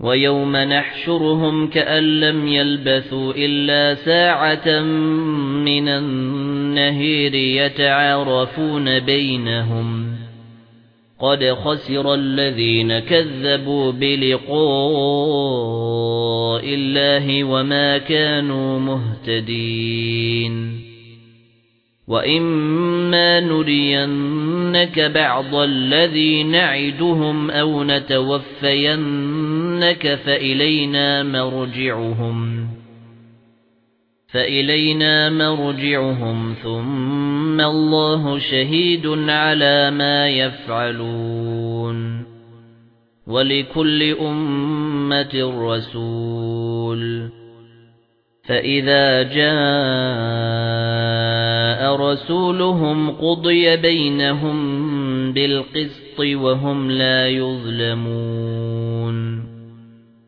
وَيَوْمَ نَحْشُرُهُمْ كَأَن لَّمْ يَلْبَثُوا إِلَّا سَاعَةً مِّنَ النَّهِيرِ يَتَعَارَفُونَ بَيْنَهُمْ. قَدْ خَسِرَ الَّذِينَ كَذَّبُوا بِلِقَاءِ اللَّهِ وَمَا كَانُوا مُهْتَدِينَ. وَإِمَّا نُرِيَنَّكَ بَعْضَ الَّذِي نَعِدُهُمْ أَوْ نَتَوَفَّيَنَّكَ فَإِلَيْنَا مَرْجِعُهُمْ فَإِلَيْنَا مَرْجِعُهُمْ ثُمَّ اللَّهُ شَهِيدٌ عَلَى مَا يَفْعَلُونَ وَلِكُلِّ أُمَّةٍ رَسُولٌ فَإِذَا جَاءَ رَسُولُهُمْ قُضِيَ بَيْنَهُم بِالْقِسْطِ وَهُمْ لَا يُظْلَمُونَ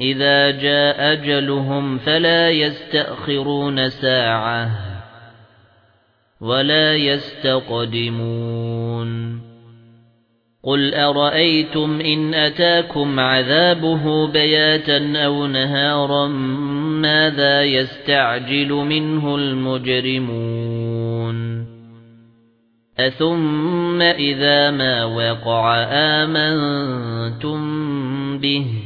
إِذَا جَاءَ أَجَلُهُمْ فَلَا يَسْتَأْخِرُونَ سَاعَةً وَلَا يَسْتَقْدِمُونَ. قُلْ أَرَأَيْتُمْ إِنْ أَتَاكُمْ عَذَابُهُ بَيَاتًا أَوْ نَهَارًا مَاذَا يَسْتَعْجِلُ مِنْهُ الْمُجْرِمُونَ؟ أَثُمَّ إِذَا مَا وَقَعَ آمَنْتُمْ بِهِ؟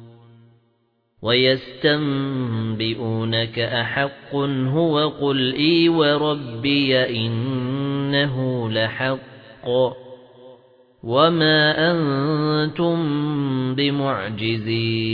وَيَسْتَنبِئُونَكَ أَحَقٌّ هُوَ قُلْ إِي وَرَبِّي إِنَّهُ لَحَقٌّ وَمَا أَنتُم بِمُعْجِزِينَ